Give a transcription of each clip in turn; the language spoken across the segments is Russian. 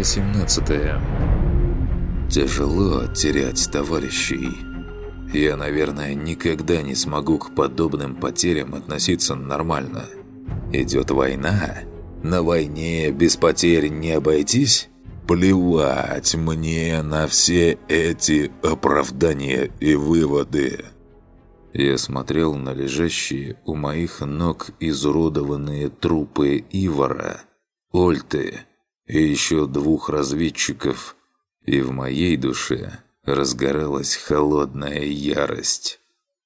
Глава 17 Тяжело терять товарищей. Я, наверное, никогда не смогу к подобным потерям относиться нормально. Идет война? На войне без потерь не обойтись? Плевать мне на все эти оправдания и выводы. Я смотрел на лежащие у моих ног изуродованные трупы Ивара, Ольты и еще двух разведчиков, и в моей душе разгоралась холодная ярость.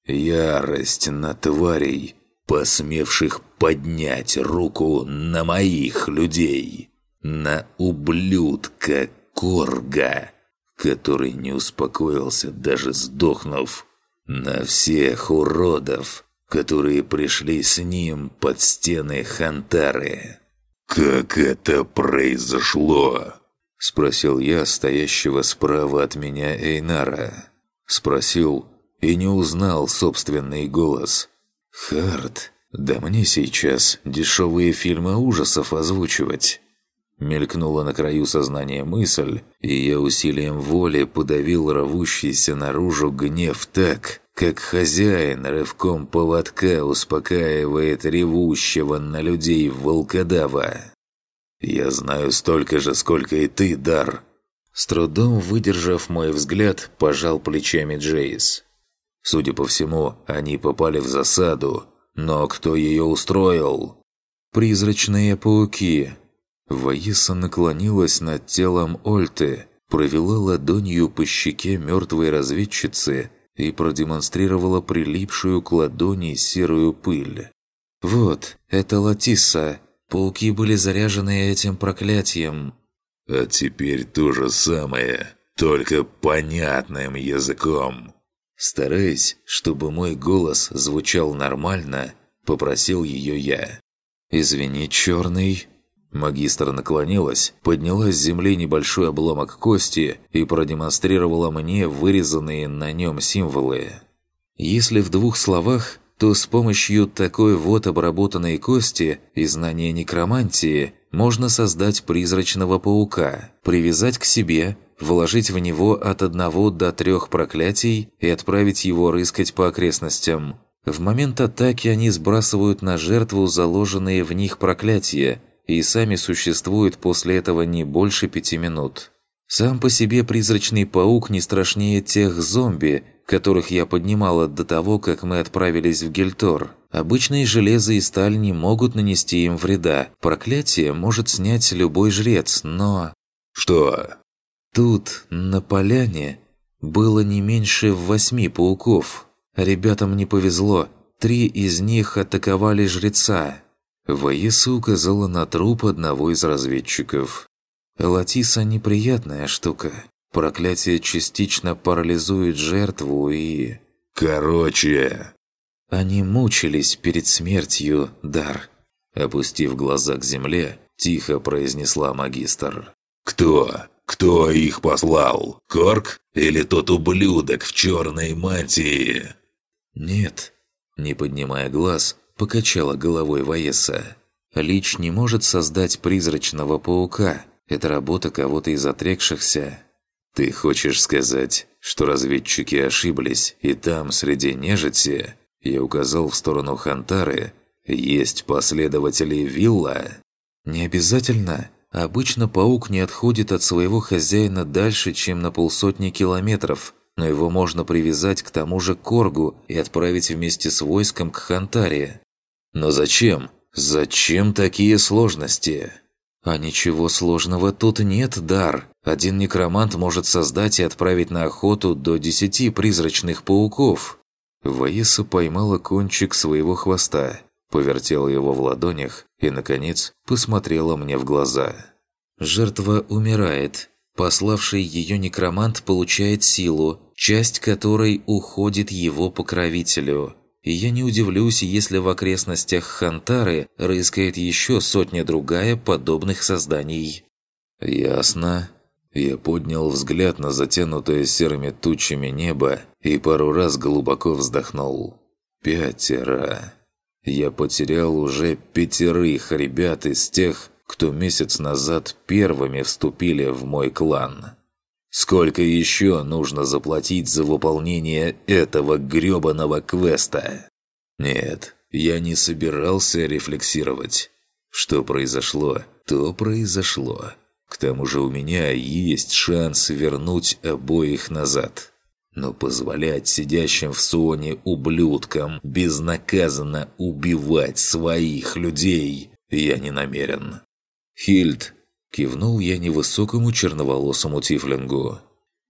Ярость на тварей, посмевших поднять руку на моих людей, на ублюдка Корга, который не успокоился даже сдохнув на всех уродов, которые пришли с ним под стены Хантары. «Как это произошло?» – спросил я стоящего справа от меня Эйнара. Спросил и не узнал собственный голос. «Хард, да мне сейчас дешевые фильмы ужасов озвучивать». Мелькнула на краю сознания мысль, и я усилием воли подавил рвущийся наружу гнев так, как хозяин рывком поводка успокаивает ревущего на людей волкодава. «Я знаю столько же, сколько и ты, Дар!» С трудом выдержав мой взгляд, пожал плечами Джейс. Судя по всему, они попали в засаду, но кто ее устроил? «Призрачные пауки», Ваиса наклонилась над телом Ольты, провела ладонью по щеке мертвой разведчицы и продемонстрировала прилипшую к ладони серую пыль. «Вот, это Латиса. Пауки были заряжены этим проклятием». «А теперь то же самое, только понятным языком». Стараясь, чтобы мой голос звучал нормально, попросил ее я. «Извини, черный, Магистр наклонилась, подняла с земли небольшой обломок кости и продемонстрировала мне вырезанные на нем символы. Если в двух словах, то с помощью такой вот обработанной кости и знания некромантии можно создать призрачного паука, привязать к себе, вложить в него от одного до трех проклятий и отправить его рыскать по окрестностям. В момент атаки они сбрасывают на жертву заложенные в них проклятия – и сами существуют после этого не больше пяти минут. Сам по себе призрачный паук не страшнее тех зомби, которых я поднимала до того, как мы отправились в Гельтор. Обычные железо и сталь не могут нанести им вреда. Проклятие может снять любой жрец, но... Что? Тут, на поляне, было не меньше восьми пауков. Ребятам не повезло. Три из них атаковали жреца. Ваеса указала на труп одного из разведчиков. «Латиса – неприятная штука. Проклятие частично парализует жертву и...» «Короче...» Они мучились перед смертью, Дар. Опустив глаза к земле, тихо произнесла магистр. «Кто? Кто их послал? Корк? Или тот ублюдок в черной мантии?» «Нет». Не поднимая глаз, Покачала головой Ваеса. Лич не может создать призрачного паука. Это работа кого-то из отрекшихся. Ты хочешь сказать, что разведчики ошиблись, и там, среди нежити, я указал в сторону Хантары, есть последователи Вилла? Не обязательно. Обычно паук не отходит от своего хозяина дальше, чем на полсотни километров, но его можно привязать к тому же Коргу и отправить вместе с войском к Хантаре. Но зачем? Зачем такие сложности? А ничего сложного тут нет, Дар. Один некромант может создать и отправить на охоту до десяти призрачных пауков. Ваиса поймала кончик своего хвоста, повертела его в ладонях и, наконец, посмотрела мне в глаза. Жертва умирает. Пославший ее некромант получает силу, часть которой уходит его покровителю и я не удивлюсь, если в окрестностях Хантары рыскает еще сотня-другая подобных созданий. «Ясно». Я поднял взгляд на затянутое серыми тучами небо и пару раз глубоко вздохнул. «Пятеро». Я потерял уже пятерых ребят из тех, кто месяц назад первыми вступили в мой клан. Сколько еще нужно заплатить за выполнение этого грёбаного квеста? Нет, я не собирался рефлексировать. Что произошло, то произошло. К тому же у меня есть шанс вернуть обоих назад. Но позволять сидящим в Суоне ублюдкам безнаказанно убивать своих людей я не намерен. «Хильд!» – кивнул я невысокому черноволосому тифлингу.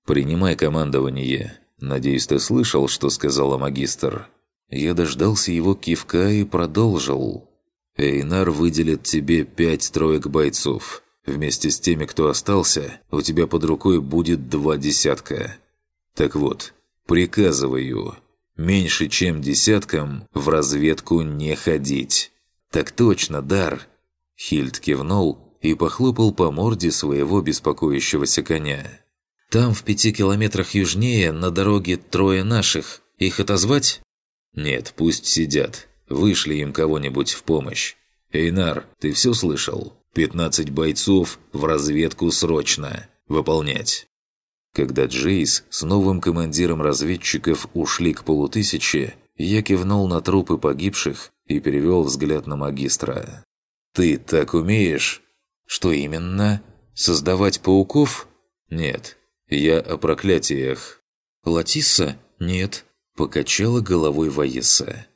«Принимай командование. Надеюсь, ты слышал, что сказала магистр?» Я дождался его кивка и продолжил. «Эйнар выделит тебе пять троек бойцов. Вместе с теми, кто остался, у тебя под рукой будет два десятка. Так вот, приказываю, меньше чем десяткам в разведку не ходить. Так точно, Дар. Хильд кивнул и похлопал по морде своего беспокоящегося коня. Там, в пяти километрах южнее, на дороге трое наших. Их отозвать? Нет, пусть сидят. Вышли им кого-нибудь в помощь. Эйнар, ты все слышал? Пятнадцать бойцов в разведку срочно. Выполнять. Когда Джейс с новым командиром разведчиков ушли к полутысяче, я кивнул на трупы погибших и перевел взгляд на магистра. «Ты так умеешь?» «Что именно? Создавать пауков?» «Нет, я о проклятиях». «Латисса? Нет», – покачала головой Ваеса.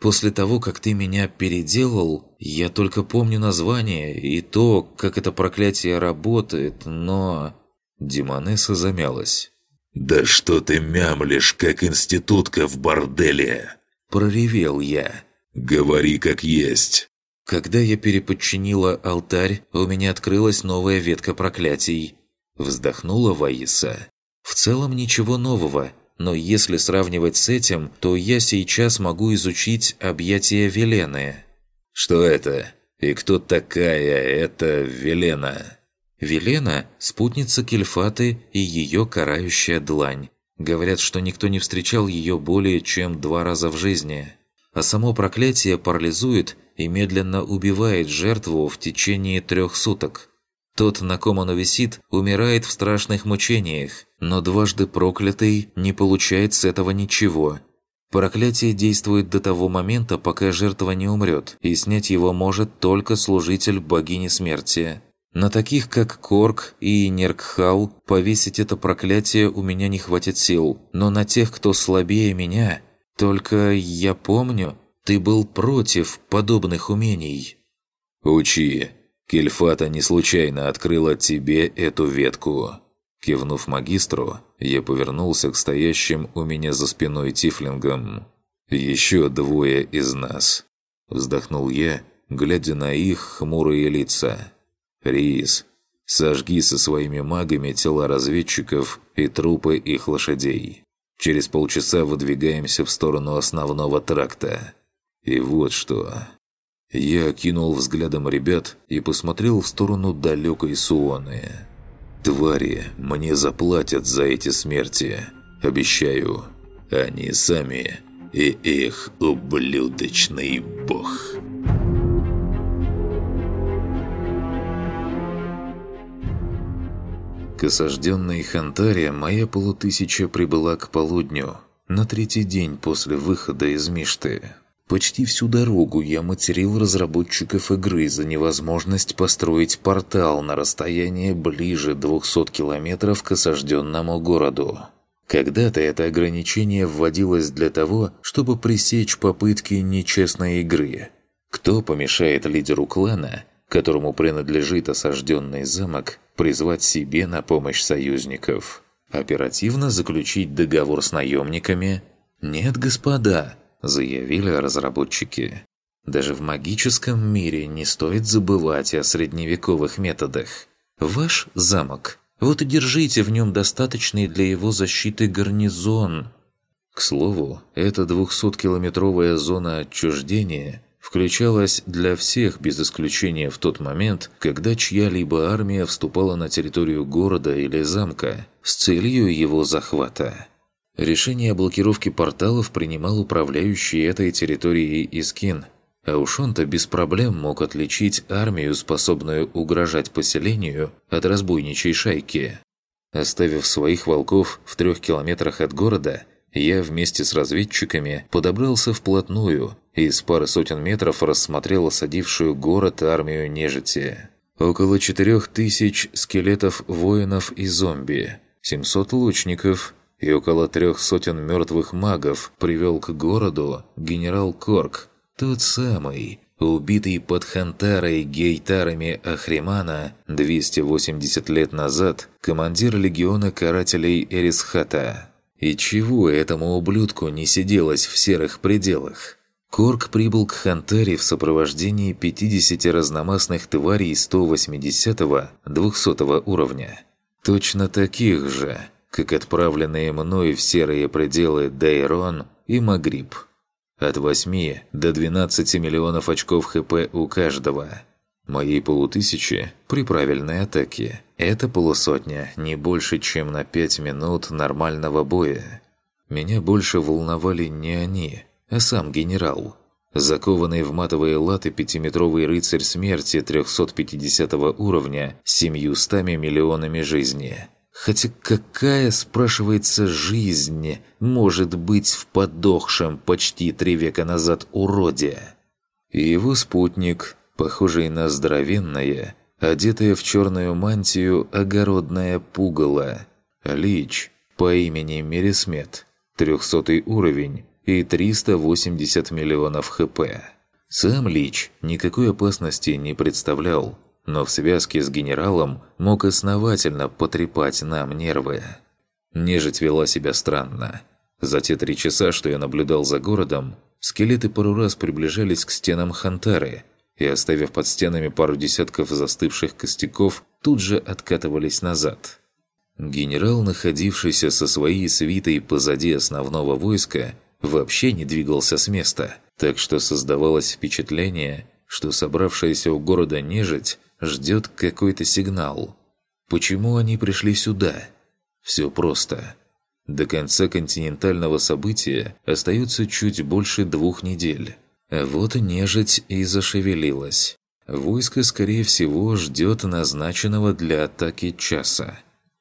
«После того, как ты меня переделал, я только помню название и то, как это проклятие работает, но...» Демонесса замялась. «Да что ты мямлишь, как институтка в борделе!» Проревел я. «Говори как есть!» Когда я переподчинила алтарь, у меня открылась новая ветка проклятий. Вздохнула Ваиса. В целом ничего нового, но если сравнивать с этим, то я сейчас могу изучить объятия Велены. Что это? И кто такая эта Велена? Велена – спутница Кельфаты и ее карающая длань. Говорят, что никто не встречал ее более чем два раза в жизни. А само проклятие парализует и медленно убивает жертву в течение трех суток. Тот, на ком оно висит, умирает в страшных мучениях, но дважды проклятый не получает с этого ничего. Проклятие действует до того момента, пока жертва не умрет, и снять его может только служитель богини смерти. На таких, как Корк и Неркхал, повесить это проклятие у меня не хватит сил. Но на тех, кто слабее меня... Только я помню, ты был против подобных умений. «Учи. Кельфата не случайно открыла тебе эту ветку». Кивнув магистру, я повернулся к стоящим у меня за спиной тифлингам. «Еще двое из нас». Вздохнул я, глядя на их хмурые лица. «Рис, сожги со своими магами тела разведчиков и трупы их лошадей. Через полчаса выдвигаемся в сторону основного тракта. И вот что...» Я окинул взглядом ребят и посмотрел в сторону далекой Суоны. «Твари мне заплатят за эти смерти, обещаю. Они сами и их ублюдочный бог». К осажденной Хантаре моя полутысяча прибыла к полудню, на третий день после выхода из Мишты. Почти всю дорогу я материл разработчиков игры за невозможность построить портал на расстоянии ближе 200 километров к осажденному городу. Когда-то это ограничение вводилось для того, чтобы пресечь попытки нечестной игры. Кто помешает лидеру клана, которому принадлежит осажденный замок, призвать себе на помощь союзников. Оперативно заключить договор с наемниками? Нет, господа, заявили разработчики. Даже в магическом мире не стоит забывать о средневековых методах. Ваш замок. Вот и держите в нем достаточный для его защиты гарнизон. К слову, эта 200-километровая зона отчуждения включалась для всех без исключения в тот момент, когда чья-либо армия вступала на территорию города или замка с целью его захвата. Решение о блокировке порталов принимал управляющий этой территорией Искин. А уж он-то без проблем мог отличить армию, способную угрожать поселению, от разбойничей шайки. Оставив своих волков в трех километрах от города, я вместе с разведчиками подобрался вплотную и с пары сотен метров рассмотрел осадившую город армию нежити. Около четырех тысяч скелетов воинов и зомби, 700 лучников и около трех сотен мертвых магов привел к городу генерал Корк, тот самый, убитый под Хантарой гейтарами Ахримана 280 лет назад, командир легиона карателей Эрисхата. И чего этому ублюдку не сиделось в серых пределах? Корк прибыл к Хантаре в сопровождении 50 разномастных тварей 180-200 уровня. Точно таких же, как отправленные мной в серые пределы Дайрон и Магриб. От 8 до 12 миллионов очков ХП у каждого. Моей полутысячи при правильной атаке. Это полусотня, не больше, чем на 5 минут нормального боя. Меня больше волновали не они, а сам генерал. Закованный в матовые латы пятиметровый рыцарь смерти 350 уровня с 700 миллионами жизни – Хотя какая, спрашивается, жизнь может быть в подохшем почти три века назад уроде? И его спутник, похожий на здоровенное, одетое в черную мантию огородное пугало, Лич по имени Мересмет, трехсотый уровень и 380 миллионов хп. Сам Лич никакой опасности не представлял, но в связке с генералом мог основательно потрепать нам нервы. Нежить вела себя странно. За те три часа, что я наблюдал за городом, скелеты пару раз приближались к стенам Хантары и, оставив под стенами пару десятков застывших костяков, тут же откатывались назад. Генерал, находившийся со своей свитой позади основного войска, вообще не двигался с места, так что создавалось впечатление, что собравшаяся у города нежить ждет какой-то сигнал. Почему они пришли сюда? Все просто. До конца континентального события остается чуть больше двух недель. Вот нежить и зашевелилась. Войско, скорее всего, ждет назначенного для атаки часа.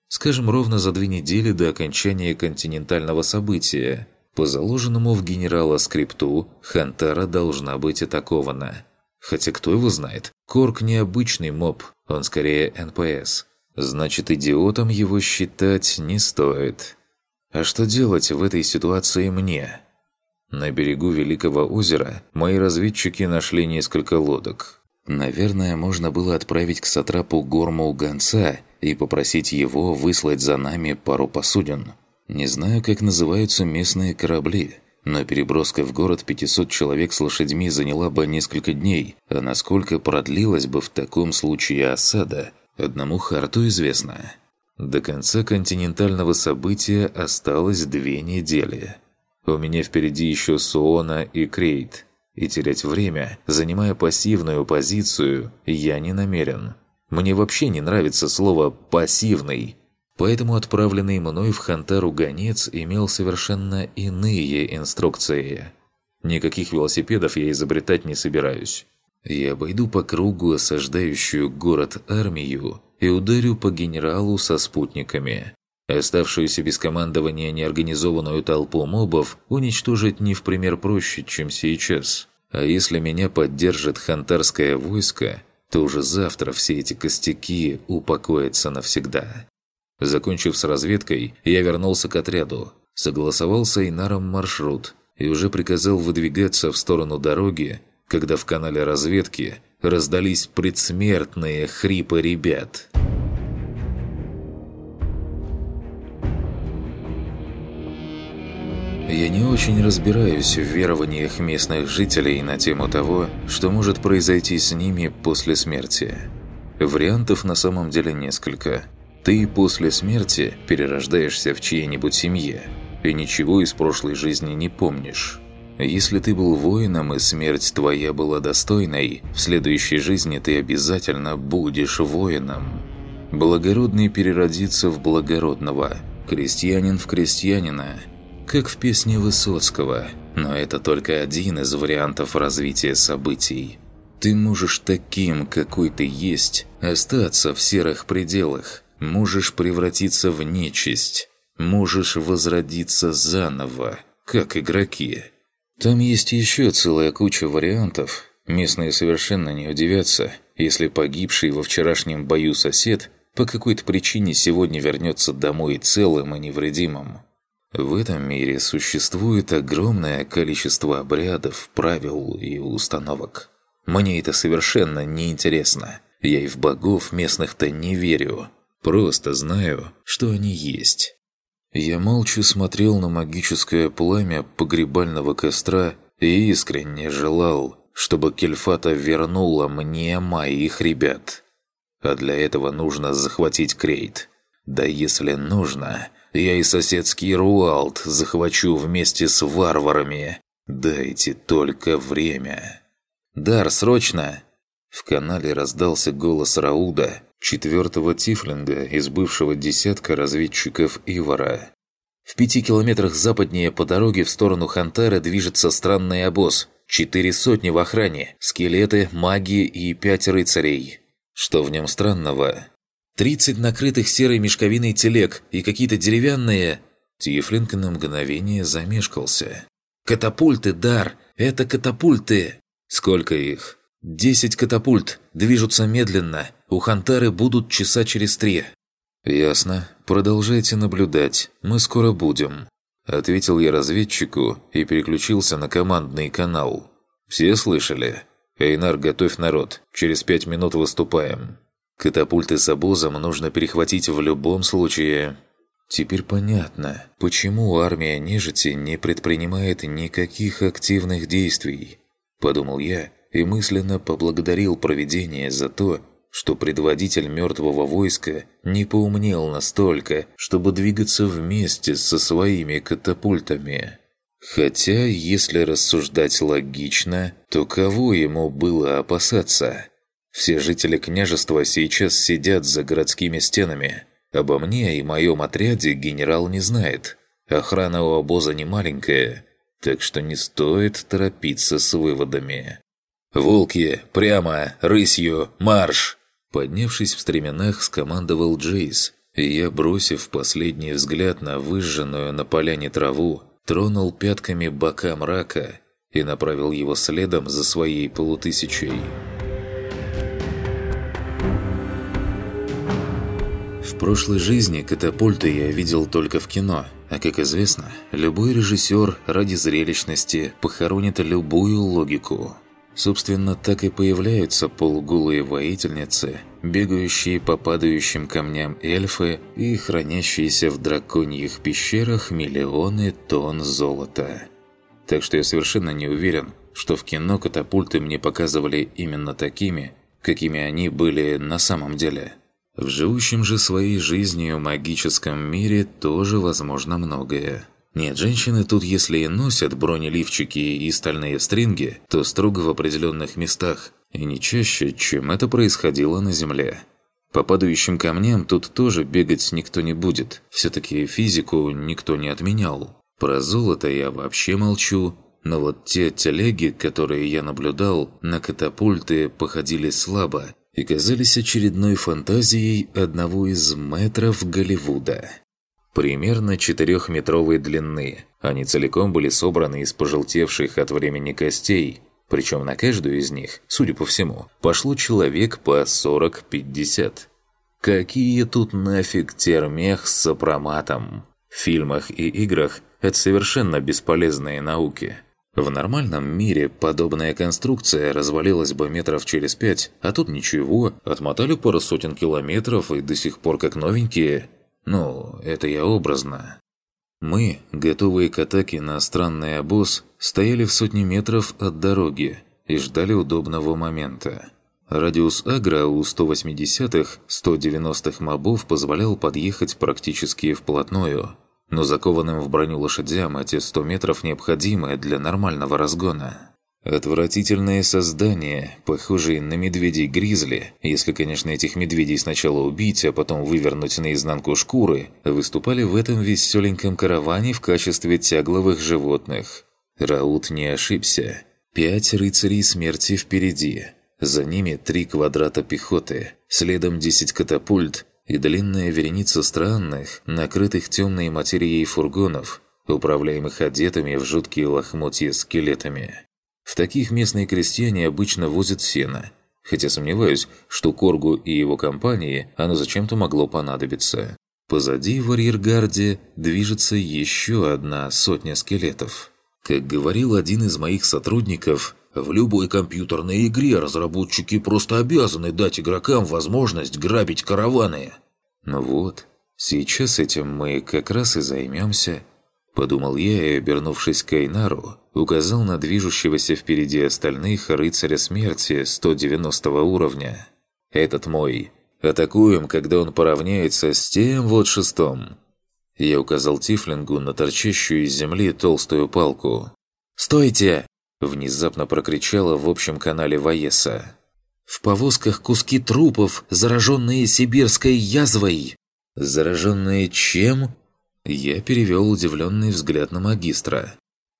Скажем, ровно за две недели до окончания континентального события. По заложенному в генерала скрипту, Хантара должна быть атакована. Хотя кто его знает? Корк не обычный моб, он скорее НПС. Значит, идиотом его считать не стоит. А что делать в этой ситуации мне? На берегу Великого озера мои разведчики нашли несколько лодок. Наверное, можно было отправить к Сатрапу Горму гонца и попросить его выслать за нами пару посудин. Не знаю, как называются местные корабли – но переброска в город 500 человек с лошадьми заняла бы несколько дней, а насколько продлилась бы в таком случае осада, одному Харту известно. До конца континентального события осталось две недели. У меня впереди еще Суона и Крейт, и терять время, занимая пассивную позицию, я не намерен. Мне вообще не нравится слово «пассивный», Поэтому отправленный мной в Хантару гонец имел совершенно иные инструкции. Никаких велосипедов я изобретать не собираюсь. Я обойду по кругу осаждающую город армию и ударю по генералу со спутниками. Оставшуюся без командования неорганизованную толпу мобов уничтожить не в пример проще, чем сейчас. А если меня поддержит хантарское войско, то уже завтра все эти костяки упокоятся навсегда. Закончив с разведкой, я вернулся к отряду, согласовал с Эйнаром маршрут и уже приказал выдвигаться в сторону дороги, когда в канале разведки раздались предсмертные хрипы ребят. Я не очень разбираюсь в верованиях местных жителей на тему того, что может произойти с ними после смерти. Вариантов на самом деле несколько – ты после смерти перерождаешься в чьей-нибудь семье и ничего из прошлой жизни не помнишь. Если ты был воином и смерть твоя была достойной, в следующей жизни ты обязательно будешь воином. Благородный переродится в благородного, крестьянин в крестьянина. как в песне Высоцкого. Но это только один из вариантов развития событий. Ты можешь таким, какой ты есть, остаться в серых пределах. Можешь превратиться в нечисть. Можешь возродиться заново, как игроки. Там есть еще целая куча вариантов. Местные совершенно не удивятся, если погибший во вчерашнем бою сосед по какой-то причине сегодня вернется домой целым и невредимым. В этом мире существует огромное количество обрядов, правил и установок. Мне это совершенно не интересно. Я и в богов местных-то не верю. Просто знаю, что они есть. Я молча смотрел на магическое пламя погребального костра и искренне желал, чтобы Кельфата вернула мне моих ребят. А для этого нужно захватить Крейт. Да если нужно, я и соседский Руалт захвачу вместе с варварами. Дайте только время. «Дар, срочно!» В канале раздался голос Рауда, четвертого тифлинга из бывшего десятка разведчиков Ивара. В пяти километрах западнее по дороге в сторону Хантара движется странный обоз. Четыре сотни в охране, скелеты, маги и пять рыцарей. Что в нем странного? Тридцать накрытых серой мешковиной телег и какие-то деревянные... Тифлинг на мгновение замешкался. «Катапульты, Дар! Это катапульты!» «Сколько их?» «Десять катапульт. Движутся медленно. У Хантары будут часа через три». «Ясно. Продолжайте наблюдать. Мы скоро будем». Ответил я разведчику и переключился на командный канал. «Все слышали? Эйнар, готовь народ. Через пять минут выступаем. Катапульты с обозом нужно перехватить в любом случае». Теперь понятно, почему армия нежити не предпринимает никаких активных действий. Подумал я и мысленно поблагодарил провидение за то, что предводитель мертвого войска не поумнел настолько, чтобы двигаться вместе со своими катапультами. Хотя, если рассуждать логично, то кого ему было опасаться? Все жители княжества сейчас сидят за городскими стенами. Обо мне и моем отряде генерал не знает. Охрана у обоза не маленькая, так что не стоит торопиться с выводами. «Волки! Прямо! Рысью! Марш!» Поднявшись в стременах, скомандовал Джейс, и я, бросив последний взгляд на выжженную на поляне траву, тронул пятками бока мрака и направил его следом за своей полутысячей. В прошлой жизни катапульты я видел только в кино, а как известно, любой режиссер ради зрелищности похоронит любую логику. Собственно, так и появляются полуголые воительницы, бегающие по падающим камням эльфы и хранящиеся в драконьих пещерах миллионы тонн золота. Так что я совершенно не уверен, что в кино катапульты мне показывали именно такими, какими они были на самом деле. В живущем же своей жизнью магическом мире тоже возможно многое. Нет, женщины тут если и носят бронеливчики и стальные стринги, то строго в определенных местах, и не чаще, чем это происходило на Земле. По падающим камням тут тоже бегать никто не будет, все-таки физику никто не отменял. Про золото я вообще молчу, но вот те телеги, которые я наблюдал, на катапульты походили слабо и казались очередной фантазией одного из метров Голливуда примерно четырехметровой длины. Они целиком были собраны из пожелтевших от времени костей, причем на каждую из них, судя по всему, пошло человек по 40-50. Какие тут нафиг термех с сопроматом? В фильмах и играх это совершенно бесполезные науки. В нормальном мире подобная конструкция развалилась бы метров через пять, а тут ничего, отмотали пару сотен километров и до сих пор как новенькие. Ну, это я образно. Мы, готовые к атаке на странный обоз, стояли в сотни метров от дороги и ждали удобного момента. Радиус агро у 180-х, 190-х мобов позволял подъехать практически вплотную, но закованным в броню лошадям эти 100 метров необходимы для нормального разгона. Отвратительные создания, похожие на медведей-гризли, если, конечно, этих медведей сначала убить, а потом вывернуть наизнанку шкуры, выступали в этом веселеньком караване в качестве тягловых животных. Раут не ошибся. Пять рыцарей смерти впереди. За ними три квадрата пехоты, следом десять катапульт и длинная вереница странных, накрытых темной материей фургонов, управляемых одетыми в жуткие лохмотья скелетами. В таких местные крестьяне обычно возят сено, хотя сомневаюсь, что Коргу и его компании оно зачем-то могло понадобиться. Позади в арьергарде движется еще одна сотня скелетов. Как говорил один из моих сотрудников, в любой компьютерной игре разработчики просто обязаны дать игрокам возможность грабить караваны. Ну вот, сейчас этим мы как раз и займемся. Подумал я и, обернувшись к Эйнару, указал на движущегося впереди остальных рыцаря смерти 190 уровня. «Этот мой. Атакуем, когда он поравняется с тем вот шестом». Я указал Тифлингу на торчащую из земли толстую палку. «Стойте!» – внезапно прокричала в общем канале Ваеса. «В повозках куски трупов, зараженные сибирской язвой!» «Зараженные чем?» Я перевел удивленный взгляд на магистра.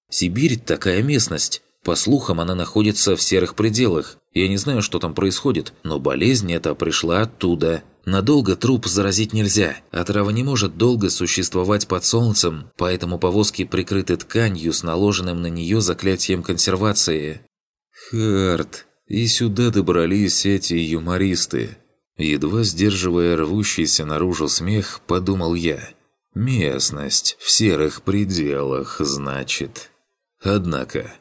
«Сибирь – такая местность. По слухам, она находится в серых пределах. Я не знаю, что там происходит, но болезнь эта пришла оттуда. Надолго труп заразить нельзя, а трава не может долго существовать под солнцем, поэтому повозки прикрыты тканью с наложенным на нее заклятием консервации». «Харт, и сюда добрались эти юмористы». Едва сдерживая рвущийся наружу смех, подумал я – Местность в серых пределах, значит. Однако,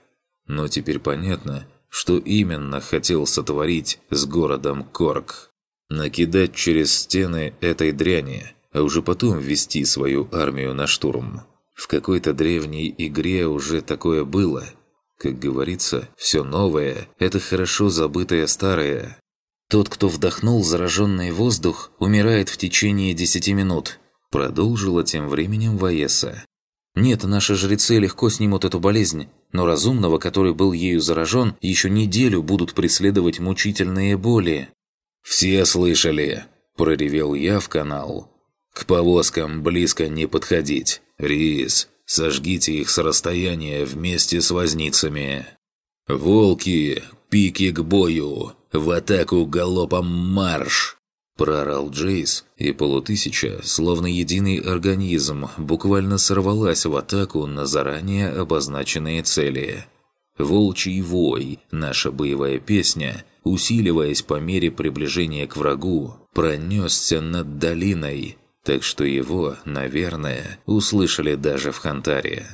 но теперь понятно, что именно хотел сотворить с городом Корк. Накидать через стены этой дряни, а уже потом ввести свою армию на штурм. В какой-то древней игре уже такое было. Как говорится, все новое – это хорошо забытое старое. Тот, кто вдохнул зараженный воздух, умирает в течение 10 минут – Продолжила тем временем Ваеса. «Нет, наши жрецы легко снимут эту болезнь, но разумного, который был ею заражен, еще неделю будут преследовать мучительные боли». «Все слышали!» – проревел я в канал. «К повозкам близко не подходить. Рис, сожгите их с расстояния вместе с возницами. Волки, пики к бою, в атаку галопом марш!» Проорал Джейс, и полутысяча, словно единый организм, буквально сорвалась в атаку на заранее обозначенные цели. «Волчий вой» – наша боевая песня, усиливаясь по мере приближения к врагу, пронесся над долиной, так что его, наверное, услышали даже в Хантаре.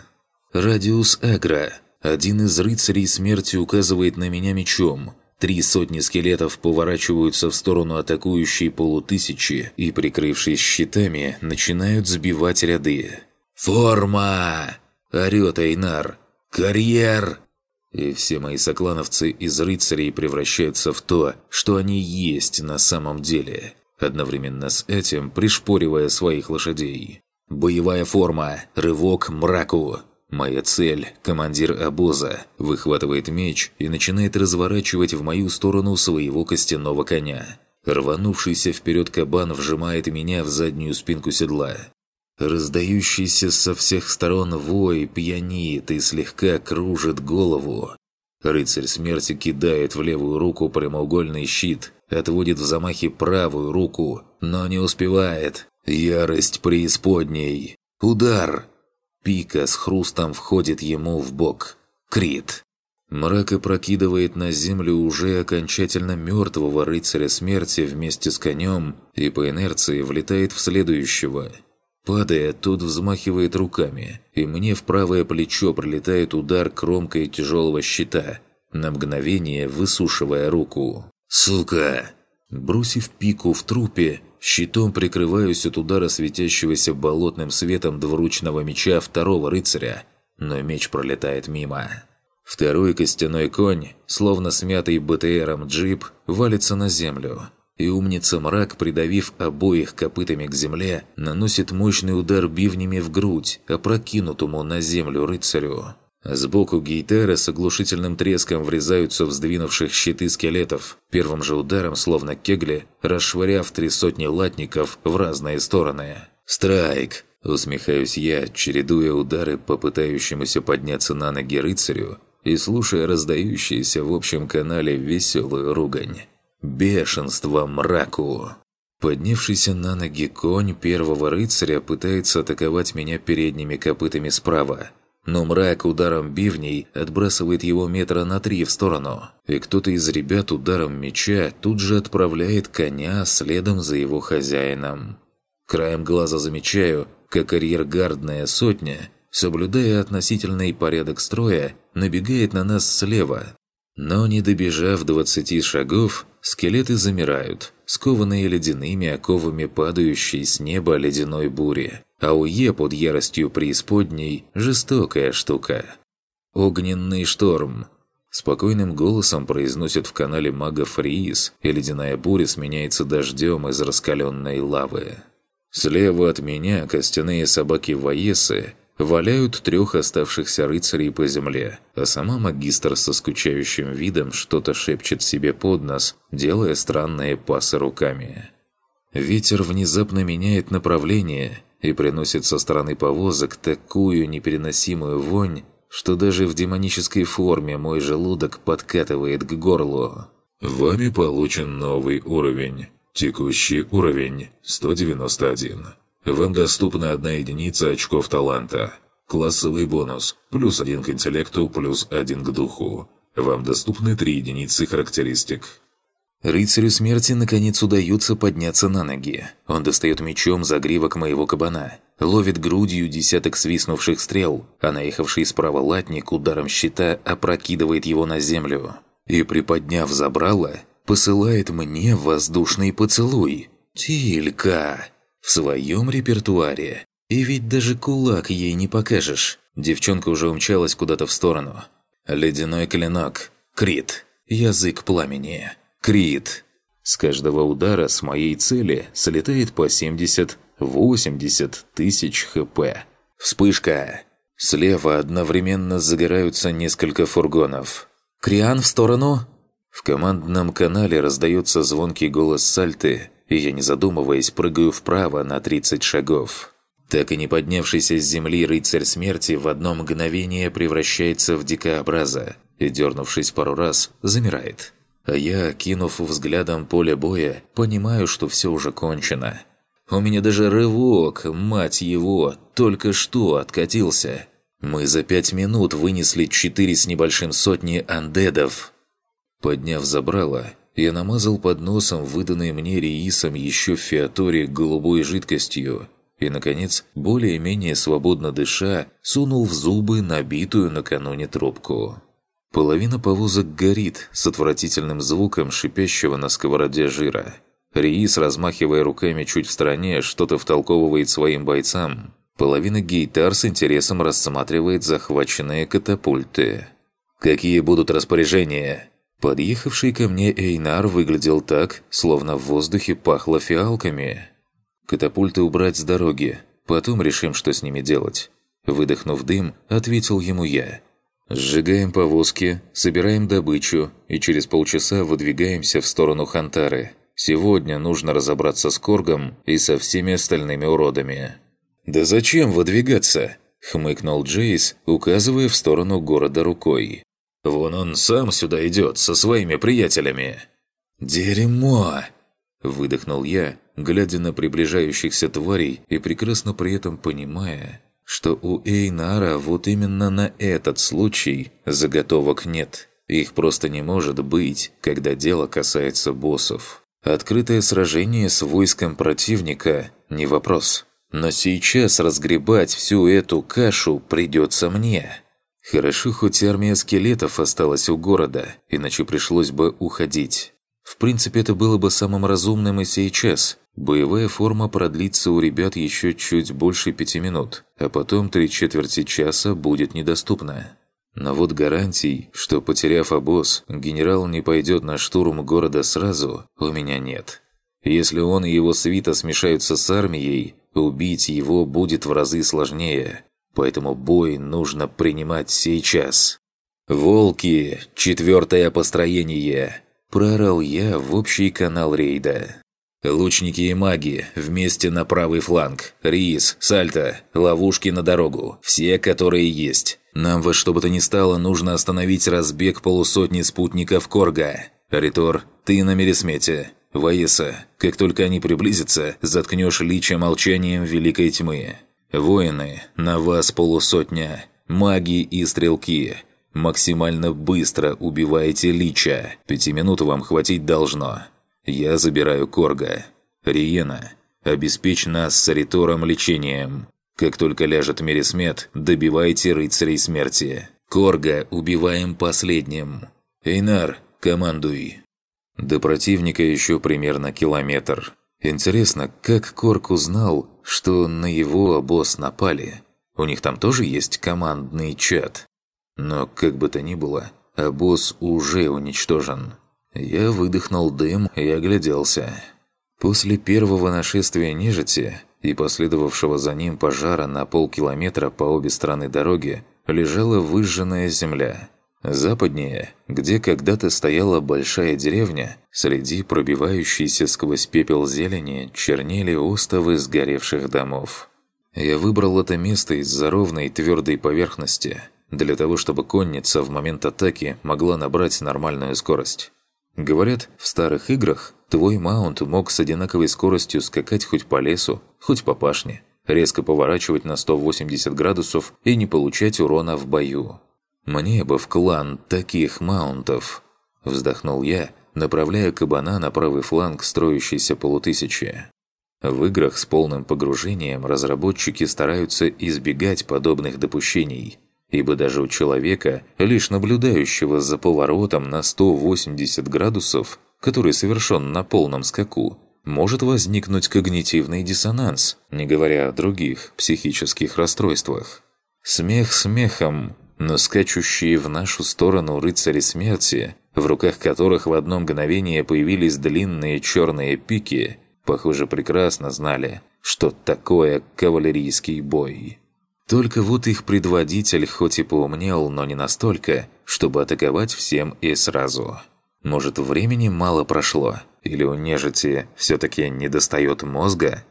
«Радиус Агра. Один из рыцарей смерти указывает на меня мечом. Три сотни скелетов поворачиваются в сторону атакующей полутысячи и, прикрывшись щитами, начинают сбивать ряды. «Форма!» – орёт Эйнар. «Карьер!» И все мои соклановцы из рыцарей превращаются в то, что они есть на самом деле, одновременно с этим пришпоривая своих лошадей. «Боевая форма! Рывок мраку!» Моя цель, командир обоза, выхватывает меч и начинает разворачивать в мою сторону своего костяного коня. Рванувшийся вперед кабан вжимает меня в заднюю спинку седла. Раздающийся со всех сторон вой пьянит и слегка кружит голову. Рыцарь смерти кидает в левую руку прямоугольный щит, отводит в замахе правую руку, но не успевает. Ярость преисподней. Удар! Пика с хрустом входит ему в бок. Крит. Мрак опрокидывает на землю уже окончательно мертвого рыцаря смерти вместе с конем и по инерции влетает в следующего. Падая, тот взмахивает руками, и мне в правое плечо прилетает удар кромкой тяжелого щита, на мгновение высушивая руку. «Сука!» Бросив пику в трупе, Щитом прикрываюсь от удара светящегося болотным светом двуручного меча второго рыцаря, но меч пролетает мимо. Второй костяной конь, словно смятый БТРом джип, валится на землю. И умница мрак, придавив обоих копытами к земле, наносит мощный удар бивнями в грудь, опрокинутому на землю рыцарю. Сбоку гейтера с оглушительным треском врезаются в сдвинувших щиты скелетов, первым же ударом, словно кегли, расшвыряв три сотни латников в разные стороны. «Страйк!» – усмехаюсь я, чередуя удары по пытающемуся подняться на ноги рыцарю и слушая раздающиеся в общем канале веселую ругань. «Бешенство мраку!» Поднявшийся на ноги конь первого рыцаря пытается атаковать меня передними копытами справа, но мрак ударом бивней отбрасывает его метра на три в сторону, и кто-то из ребят ударом меча тут же отправляет коня следом за его хозяином. Краем глаза замечаю, как арьергардная сотня, соблюдая относительный порядок строя, набегает на нас слева. Но не добежав двадцати шагов, скелеты замирают, скованные ледяными оковами падающей с неба ледяной бури. А УЕ под яростью преисподней – жестокая штука. «Огненный шторм», – спокойным голосом произносит в канале магов Риис, и ледяная буря сменяется дождем из раскаленной лавы. Слева от меня костяные собаки Ваесы валяют трех оставшихся рыцарей по земле, а сама магистр со скучающим видом что-то шепчет себе под нос, делая странные пасы руками. Ветер внезапно меняет направление и приносит со стороны повозок такую непереносимую вонь, что даже в демонической форме мой желудок подкатывает к горлу. Вами получен новый уровень. Текущий уровень 191. Вам доступна одна единица очков таланта. Классовый бонус – плюс один к интеллекту, плюс один к духу. Вам доступны три единицы характеристик. Рыцарю смерти наконец удается подняться на ноги. Он достает мечом загривок моего кабана, ловит грудью десяток свистнувших стрел, а наехавший справа латник ударом щита опрокидывает его на землю. И, приподняв забрало, посылает мне воздушный поцелуй. «Тилька!» В своем репертуаре. И ведь даже кулак ей не покажешь. Девчонка уже умчалась куда-то в сторону. Ледяной клинок. Крит. Язык пламени. Крит. С каждого удара с моей цели слетает по 70-80 тысяч хп. Вспышка. Слева одновременно загораются несколько фургонов. «Криан в сторону!» В командном канале раздается звонкий голос Сальты, и я, не задумываясь, прыгаю вправо на 30 шагов. Так и не поднявшийся с земли рыцарь смерти в одно мгновение превращается в дикообраза и, дернувшись пару раз, замирает. А я, кинув взглядом поле боя, понимаю, что все уже кончено. У меня даже рывок, мать его, только что откатился. Мы за пять минут вынесли четыре с небольшим сотни андедов. Подняв забрало, я намазал под носом выданной мне Реисом еще в фиаторе голубой жидкостью и, наконец, более-менее свободно дыша, сунул в зубы набитую накануне трубку. Половина повозок горит с отвратительным звуком шипящего на сковороде жира. Реис, размахивая руками чуть в стороне, что-то втолковывает своим бойцам. Половина гейтар с интересом рассматривает захваченные катапульты. «Какие будут распоряжения?» Подъехавший ко мне Эйнар выглядел так, словно в воздухе пахло фиалками. «Катапульты убрать с дороги, потом решим, что с ними делать». Выдохнув дым, ответил ему я. «Сжигаем повозки, собираем добычу и через полчаса выдвигаемся в сторону Хантары. Сегодня нужно разобраться с Коргом и со всеми остальными уродами». «Да зачем выдвигаться?» – хмыкнул Джейс, указывая в сторону города рукой. Вон он сам сюда идет со своими приятелями». «Дерьмо!» – выдохнул я, глядя на приближающихся тварей и прекрасно при этом понимая, что у Эйнара вот именно на этот случай заготовок нет. Их просто не может быть, когда дело касается боссов. Открытое сражение с войском противника – не вопрос. Но сейчас разгребать всю эту кашу придется мне. Хорошо, хоть армия скелетов осталась у города, иначе пришлось бы уходить. В принципе, это было бы самым разумным и сейчас. Боевая форма продлится у ребят еще чуть больше пяти минут, а потом три четверти часа будет недоступна. Но вот гарантий, что, потеряв обоз, генерал не пойдет на штурм города сразу, у меня нет. Если он и его свита смешаются с армией, убить его будет в разы сложнее. Поэтому бой нужно принимать сейчас. «Волки! Четвертое построение!» – проорал я в общий канал рейда. «Лучники и маги, вместе на правый фланг. Рис, сальто, ловушки на дорогу. Все, которые есть. Нам во что бы то ни стало нужно остановить разбег полусотни спутников Корга. Ритор, ты на мересмете. Ваеса, как только они приблизятся, заткнешь лича молчанием Великой Тьмы. Воины, на вас полусотня. Маги и стрелки. Максимально быстро убивайте лича. Пяти минут вам хватить должно. Я забираю Корга. Риена, обеспечь нас с Ритором лечением. Как только ляжет Мересмет, добивайте рыцарей смерти. Корга убиваем последним. Эйнар, командуй. До противника еще примерно километр. Интересно, как Корк узнал, что на его обоз напали? У них там тоже есть командный чат? Но как бы то ни было, обоз уже уничтожен. Я выдохнул дым и огляделся. После первого нашествия нежити и последовавшего за ним пожара на полкилометра по обе стороны дороги лежала выжженная земля. Западнее, где когда-то стояла большая деревня, среди пробивающейся сквозь пепел зелени чернели остовы сгоревших домов. Я выбрал это место из-за ровной твердой поверхности, для того чтобы конница в момент атаки могла набрать нормальную скорость. Говорят, в старых играх твой маунт мог с одинаковой скоростью скакать хоть по лесу, хоть по пашне, резко поворачивать на 180 градусов и не получать урона в бою. «Мне бы в клан таких маунтов!» Вздохнул я, направляя кабана на правый фланг строящейся полутысячи. В играх с полным погружением разработчики стараются избегать подобных допущений – ибо даже у человека, лишь наблюдающего за поворотом на 180 градусов, который совершен на полном скаку, может возникнуть когнитивный диссонанс, не говоря о других психических расстройствах. Смех смехом, но скачущие в нашу сторону рыцари смерти, в руках которых в одно мгновение появились длинные черные пики, похоже, прекрасно знали, что такое кавалерийский бой. Только вот их предводитель хоть и поумнел, но не настолько, чтобы атаковать всем и сразу. Может, времени мало прошло? Или у нежити все-таки недостает мозга?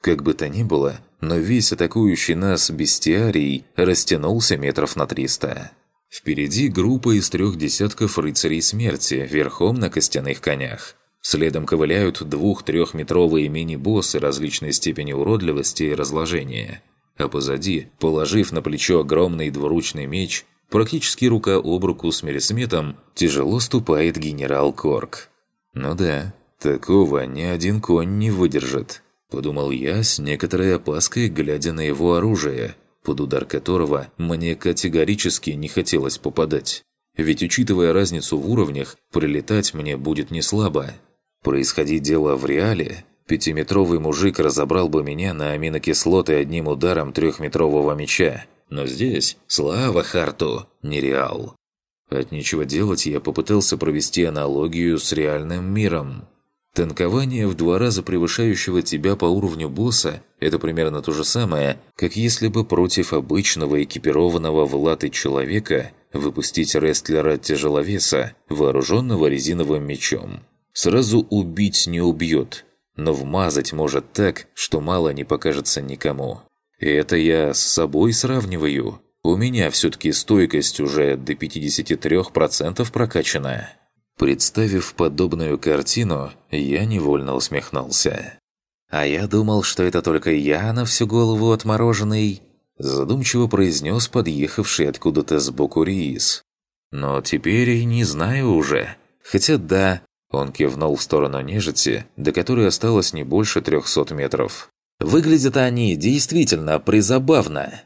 Как бы то ни было, но весь атакующий нас бестиарий растянулся метров на триста. Впереди группа из трех десятков рыцарей смерти, верхом на костяных конях. Следом ковыляют двух-трехметровые мини-боссы различной степени уродливости и разложения – а позади, положив на плечо огромный двуручный меч, практически рука об руку с Мересметом, тяжело ступает генерал Корк. «Ну да, такого ни один конь не выдержит», – подумал я с некоторой опаской, глядя на его оружие, под удар которого мне категорически не хотелось попадать. Ведь, учитывая разницу в уровнях, прилетать мне будет не слабо. Происходить дело в реале – Пятиметровый мужик разобрал бы меня на аминокислоты одним ударом трехметрового меча. Но здесь, слава Харту, нереал. От нечего делать я попытался провести аналогию с реальным миром. Танкование в два раза превышающего тебя по уровню босса – это примерно то же самое, как если бы против обычного экипированного в латы человека выпустить рестлера-тяжеловеса, вооруженного резиновым мечом. Сразу убить не убьет, но вмазать может так, что мало не покажется никому. И это я с собой сравниваю. У меня все-таки стойкость уже до 53% прокачана. Представив подобную картину, я невольно усмехнулся. «А я думал, что это только я на всю голову отмороженный», задумчиво произнес подъехавший откуда-то сбоку Риис. «Но теперь и не знаю уже. Хотя да, он кивнул в сторону нежити, до которой осталось не больше трехсот метров. «Выглядят они действительно призабавно!»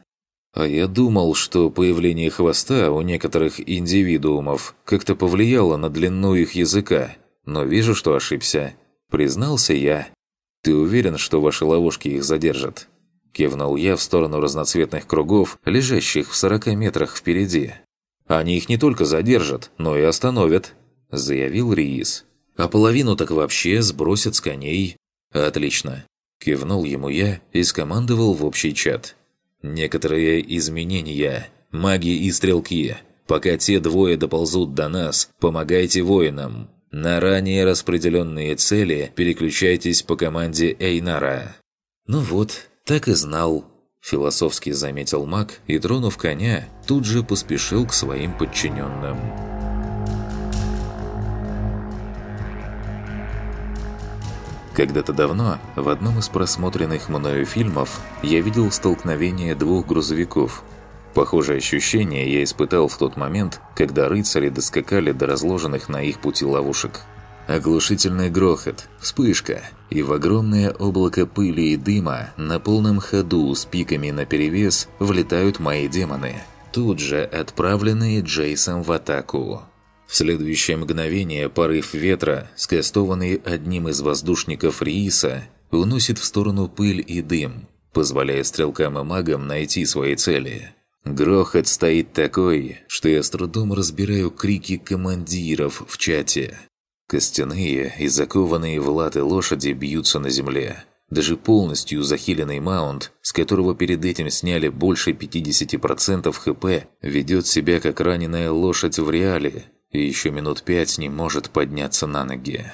А я думал, что появление хвоста у некоторых индивидуумов как-то повлияло на длину их языка, но вижу, что ошибся. Признался я. «Ты уверен, что ваши ловушки их задержат?» Кивнул я в сторону разноцветных кругов, лежащих в 40 метрах впереди. «Они их не только задержат, но и остановят», – заявил Риис а половину так вообще сбросят с коней. Отлично. Кивнул ему я и скомандовал в общий чат. Некоторые изменения. Маги и стрелки. Пока те двое доползут до нас, помогайте воинам. На ранее распределенные цели переключайтесь по команде Эйнара. Ну вот, так и знал. Философски заметил маг и, тронув коня, тут же поспешил к своим подчиненным. Когда-то давно, в одном из просмотренных мною фильмов, я видел столкновение двух грузовиков. Похожее ощущение я испытал в тот момент, когда рыцари доскакали до разложенных на их пути ловушек. Оглушительный грохот, вспышка, и в огромное облако пыли и дыма на полном ходу с пиками наперевес влетают мои демоны, тут же отправленные Джейсом в атаку. В следующее мгновение порыв ветра, скастованный одним из воздушников Рииса, уносит в сторону пыль и дым, позволяя стрелкам и магам найти свои цели. Грохот стоит такой, что я с трудом разбираю крики командиров в чате. Костяные и закованные в латы лошади бьются на земле. Даже полностью захиленный маунт, с которого перед этим сняли больше 50% хп, ведет себя как раненая лошадь в реале – и еще минут пять не может подняться на ноги.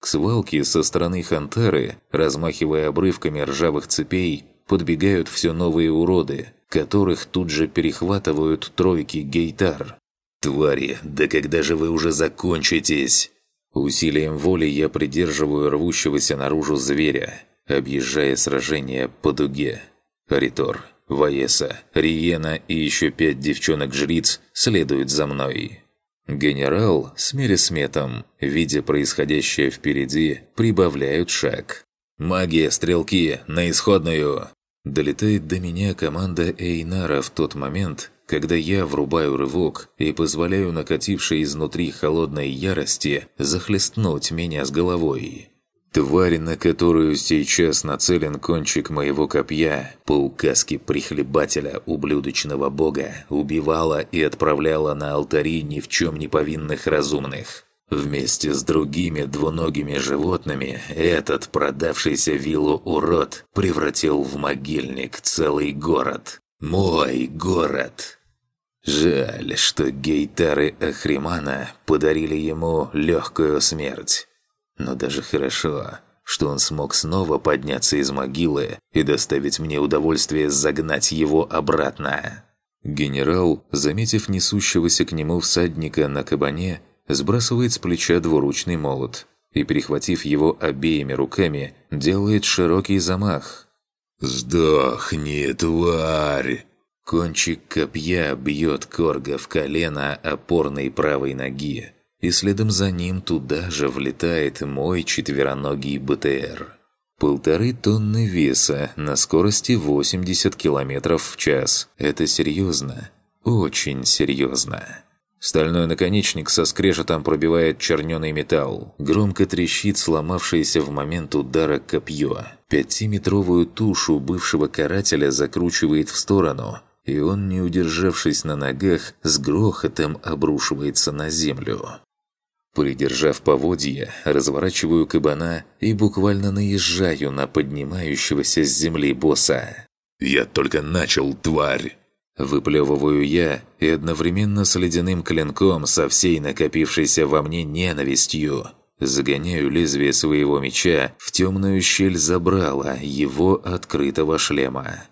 К свалке со стороны Хантеры, размахивая обрывками ржавых цепей, подбегают все новые уроды, которых тут же перехватывают тройки гейтар. «Твари, да когда же вы уже закончитесь?» Усилием воли я придерживаю рвущегося наружу зверя, объезжая сражение по дуге. Ритор, Ваеса, Риена и еще пять девчонок-жриц следуют за мной. Генерал с Мересметом, видя происходящее впереди, прибавляют шаг. «Магия, стрелки, на исходную!» Долетает до меня команда Эйнара в тот момент, когда я врубаю рывок и позволяю накатившей изнутри холодной ярости захлестнуть меня с головой. Тварь, на которую сейчас нацелен кончик моего копья, по указке прихлебателя ублюдочного бога, убивала и отправляла на алтари ни в чем не повинных разумных. Вместе с другими двуногими животными этот продавшийся виллу урод превратил в могильник целый город. Мой город. Жаль, что гейтары Ахримана подарили ему легкую смерть. Но даже хорошо, что он смог снова подняться из могилы и доставить мне удовольствие загнать его обратно. Генерал, заметив несущегося к нему всадника на кабане, сбрасывает с плеча двуручный молот и, перехватив его обеими руками, делает широкий замах. «Сдохни, тварь!» Кончик копья бьет Корга в колено опорной правой ноги, и следом за ним туда же влетает мой четвероногий БТР. Полторы тонны веса на скорости 80 км в час. Это серьезно. Очень серьезно. Стальной наконечник со скрежетом пробивает черненый металл. Громко трещит сломавшееся в момент удара копье. Пятиметровую тушу бывшего карателя закручивает в сторону, и он, не удержавшись на ногах, с грохотом обрушивается на землю. Придержав поводья, разворачиваю кабана и буквально наезжаю на поднимающегося с земли босса. «Я только начал, тварь!» Выплевываю я и одновременно с ледяным клинком со всей накопившейся во мне ненавистью загоняю лезвие своего меча в темную щель забрала его открытого шлема.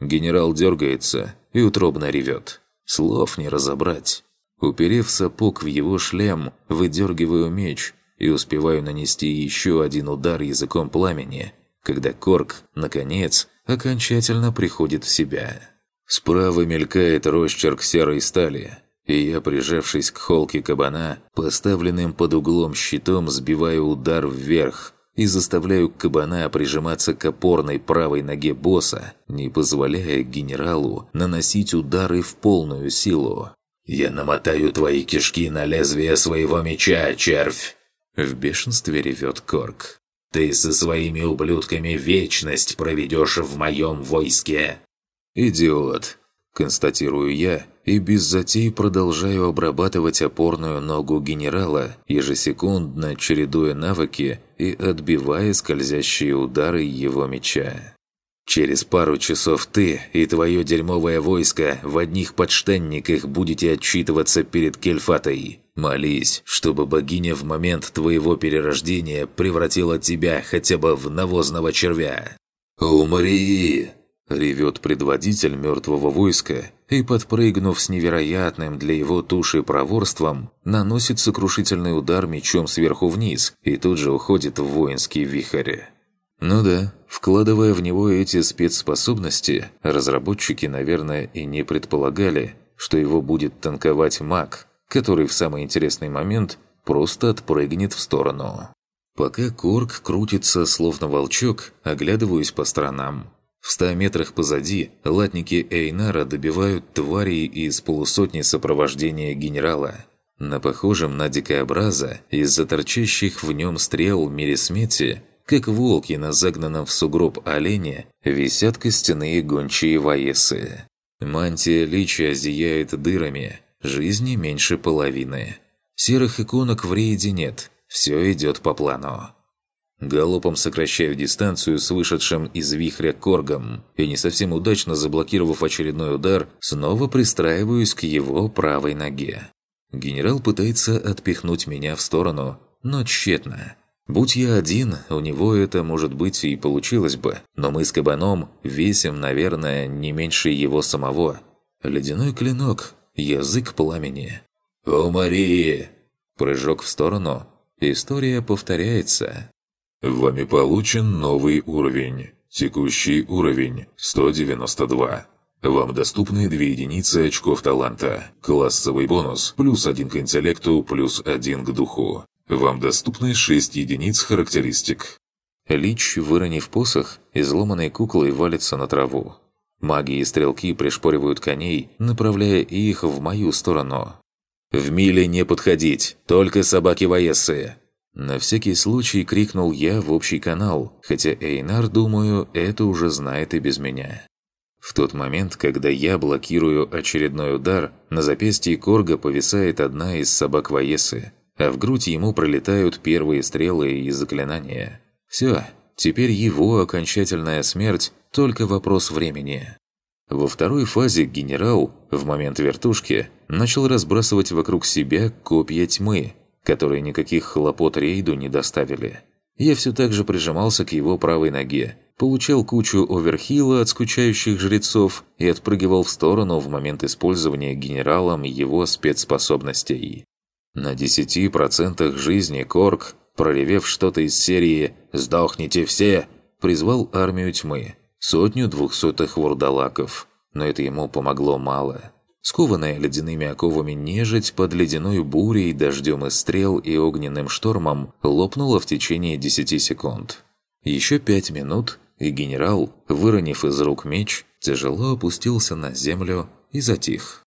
Генерал дергается и утробно ревет. Слов не разобрать. Уперев сапог в его шлем, выдергиваю меч и успеваю нанести еще один удар языком пламени, когда Корк, наконец, окончательно приходит в себя. Справа мелькает росчерк серой стали, и я, прижавшись к холке кабана, поставленным под углом щитом, сбиваю удар вверх и заставляю кабана прижиматься к опорной правой ноге босса, не позволяя генералу наносить удары в полную силу. «Я намотаю твои кишки на лезвие своего меча, червь!» В бешенстве ревет Корк. «Ты со своими ублюдками вечность проведешь в моем войске!» «Идиот!» – констатирую я и без затей продолжаю обрабатывать опорную ногу генерала, ежесекундно чередуя навыки и отбивая скользящие удары его меча. Через пару часов ты и твое дерьмовое войско в одних подштанниках будете отчитываться перед Кельфатой. Молись, чтобы богиня в момент твоего перерождения превратила тебя хотя бы в навозного червя. «Умри!» – ревет предводитель мертвого войска и, подпрыгнув с невероятным для его туши проворством, наносит сокрушительный удар мечом сверху вниз и тут же уходит в воинский вихрь. Ну да, вкладывая в него эти спецспособности, разработчики, наверное, и не предполагали, что его будет танковать маг, который в самый интересный момент просто отпрыгнет в сторону. Пока Корк крутится, словно волчок, оглядываюсь по сторонам. В ста метрах позади латники Эйнара добивают тварей из полусотни сопровождения генерала. На похожем на дикообраза, из-за торчащих в нем стрел Мирисмети, как волки на загнанном в сугроб олене, висят костяные гончие воесы. Мантия личия зияет дырами, жизни меньше половины. Серых иконок в рейде нет, все идет по плану. Галопом сокращаю дистанцию с вышедшим из вихря Коргом и, не совсем удачно заблокировав очередной удар, снова пристраиваюсь к его правой ноге. Генерал пытается отпихнуть меня в сторону, но тщетно. Будь я один, у него это, может быть, и получилось бы, но мы с кабаном весим, наверное, не меньше его самого. Ледяной клинок, язык пламени. «О, Мария!» Прыжок в сторону. История повторяется. Вами получен новый уровень. Текущий уровень 192. Вам доступны 2 единицы очков таланта. Классовый бонус плюс 1 к интеллекту, плюс 1 к духу. Вам доступны 6 единиц характеристик. Лич, выронив посох, изломанной куклой валится на траву. Маги и стрелки пришпоривают коней, направляя их в мою сторону. «В миле не подходить, только собаки-воессы!» На всякий случай крикнул я в общий канал, хотя Эйнар, думаю, это уже знает и без меня. В тот момент, когда я блокирую очередной удар, на запястье Корга повисает одна из собак Воесы, а в грудь ему пролетают первые стрелы и заклинания. Все, теперь его окончательная смерть – только вопрос времени. Во второй фазе генерал, в момент вертушки, начал разбрасывать вокруг себя копья тьмы, которые никаких хлопот рейду не доставили. Я все так же прижимался к его правой ноге, получал кучу оверхила от скучающих жрецов и отпрыгивал в сторону в момент использования генералом его спецспособностей. На 10% жизни Корк, проревев что-то из серии «Сдохните все!», призвал армию тьмы, сотню двухсотых вурдалаков. Но это ему помогло мало. Скованная ледяными оковами нежить под ледяной бурей, дождем из стрел и огненным штормом лопнула в течение 10 секунд. Еще пять минут, и генерал, выронив из рук меч, тяжело опустился на землю и затих.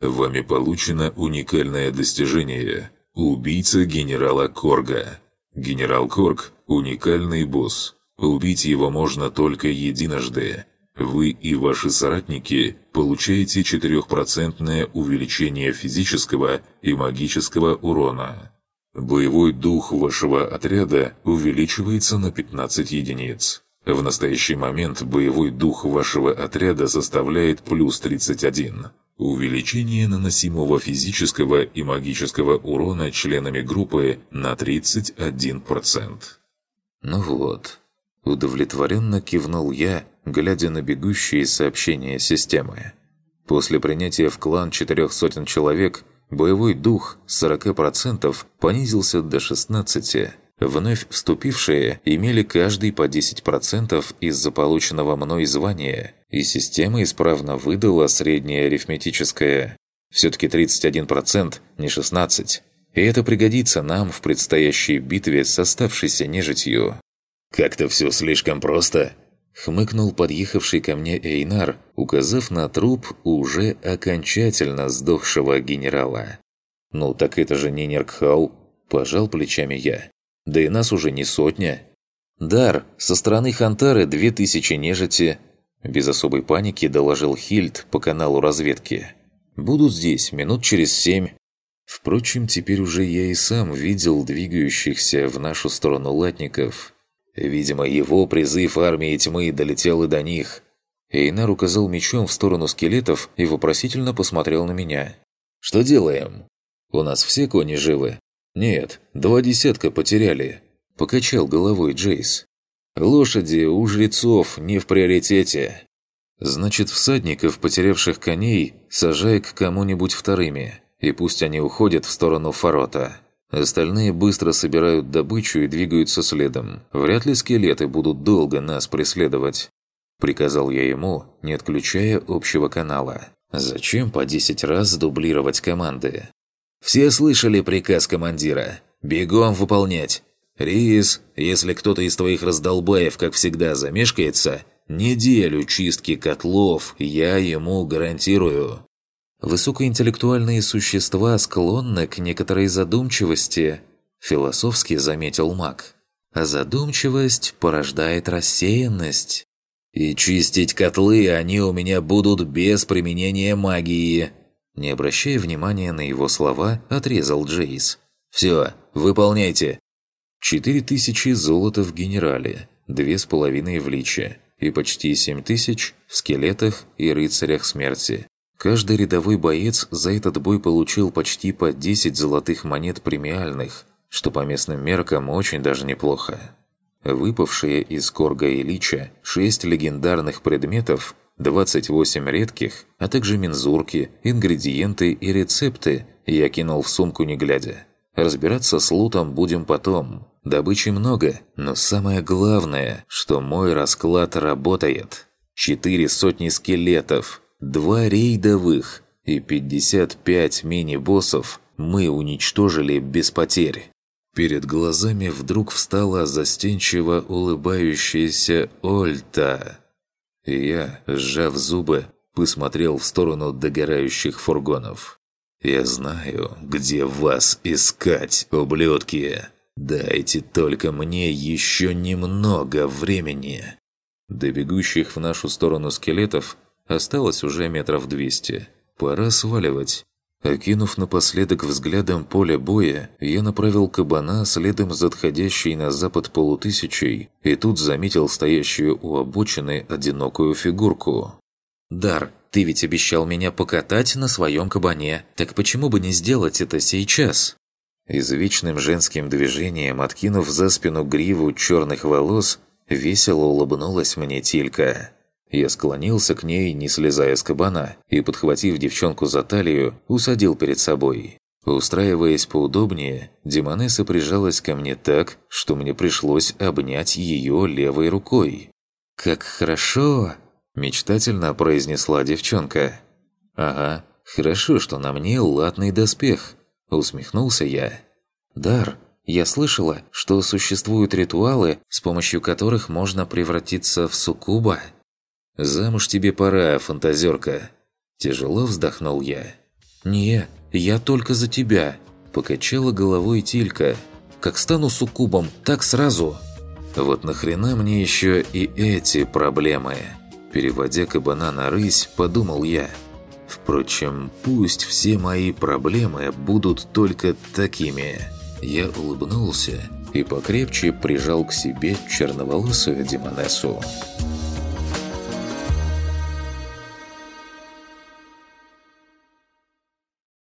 Вами получено уникальное достижение «Убийца генерала Корга». Генерал Корг – уникальный босс. Убить его можно только единожды. Вы и ваши соратники получаете 4% увеличение физического и магического урона. Боевой дух вашего отряда увеличивается на 15 единиц. В настоящий момент боевой дух вашего отряда составляет плюс 31. Увеличение наносимого физического и магического урона членами группы на 31%. Ну вот. Удовлетворенно кивнул я, глядя на бегущие сообщения системы. После принятия в клан четырех сотен человек, боевой дух с 40% понизился до 16%. Вновь вступившие имели каждый по 10% из-за полученного мной звания, и система исправно выдала среднее арифметическое. Все-таки 31%, не 16%. И это пригодится нам в предстоящей битве с оставшейся нежитью. «Как-то все слишком просто», — хмыкнул подъехавший ко мне Эйнар, указав на труп уже окончательно сдохшего генерала. «Ну так это же не Неркхал», – пожал плечами я. Да и нас уже не сотня. Дар, со стороны Хантары две тысячи нежити. Без особой паники доложил Хильд по каналу разведки. Будут здесь минут через семь. Впрочем, теперь уже я и сам видел двигающихся в нашу сторону латников. Видимо, его призыв армии тьмы долетел и до них. Эйнар указал мечом в сторону скелетов и вопросительно посмотрел на меня. «Что делаем? У нас все кони живы?» «Нет, два десятка потеряли», – покачал головой Джейс. «Лошади у жрецов не в приоритете». «Значит, всадников, потерявших коней, сажай к кому-нибудь вторыми, и пусть они уходят в сторону Фарота. Остальные быстро собирают добычу и двигаются следом. Вряд ли скелеты будут долго нас преследовать». Приказал я ему, не отключая общего канала. «Зачем по 10 раз дублировать команды?» Все слышали приказ командира. Бегом выполнять. Рис, если кто-то из твоих раздолбаев, как всегда, замешкается, неделю чистки котлов я ему гарантирую. Высокоинтеллектуальные существа склонны к некоторой задумчивости, философски заметил маг. А задумчивость порождает рассеянность. И чистить котлы они у меня будут без применения магии. Не обращая внимания на его слова, отрезал Джейс. «Все, выполняйте!» Четыре тысячи золота в генерале, две с половиной в личе и почти семь тысяч в скелетах и рыцарях смерти. Каждый рядовой боец за этот бой получил почти по 10 золотых монет премиальных, что по местным меркам очень даже неплохо. Выпавшие из Корга и Лича шесть легендарных предметов 28 редких, а также мензурки, ингредиенты и рецепты я кинул в сумку не глядя. Разбираться с лутом будем потом. Добычи много, но самое главное, что мой расклад работает. Четыре сотни скелетов, два рейдовых и 55 мини-боссов мы уничтожили без потерь. Перед глазами вдруг встала застенчиво улыбающаяся Ольта. Я, сжав зубы, посмотрел в сторону догорающих фургонов. «Я знаю, где вас искать, ублюдки! Дайте только мне еще немного времени!» До бегущих в нашу сторону скелетов осталось уже метров двести. Пора сваливать. Окинув напоследок взглядом поле боя, я направил кабана следом за отходящей на запад полутысячей и тут заметил стоящую у обочины одинокую фигурку. «Дар, ты ведь обещал меня покатать на своем кабане, так почему бы не сделать это сейчас?» Извечным женским движением, откинув за спину гриву черных волос, весело улыбнулась мне Тилька. Я склонился к ней, не слезая с кабана, и, подхватив девчонку за талию, усадил перед собой. Устраиваясь поудобнее, Демонесса прижалась ко мне так, что мне пришлось обнять ее левой рукой. «Как хорошо!» – мечтательно произнесла девчонка. «Ага, хорошо, что на мне латный доспех», – усмехнулся я. «Дар, я слышала, что существуют ритуалы, с помощью которых можно превратиться в суккуба». «Замуж тебе пора, фантазерка!» Тяжело вздохнул я. «Не, я только за тебя!» Покачала головой Тилька. «Как стану суккубом, так сразу!» «Вот нахрена мне еще и эти проблемы?» Переводя кабана на рысь, подумал я. «Впрочем, пусть все мои проблемы будут только такими!» Я улыбнулся и покрепче прижал к себе черноволосую Демонессу.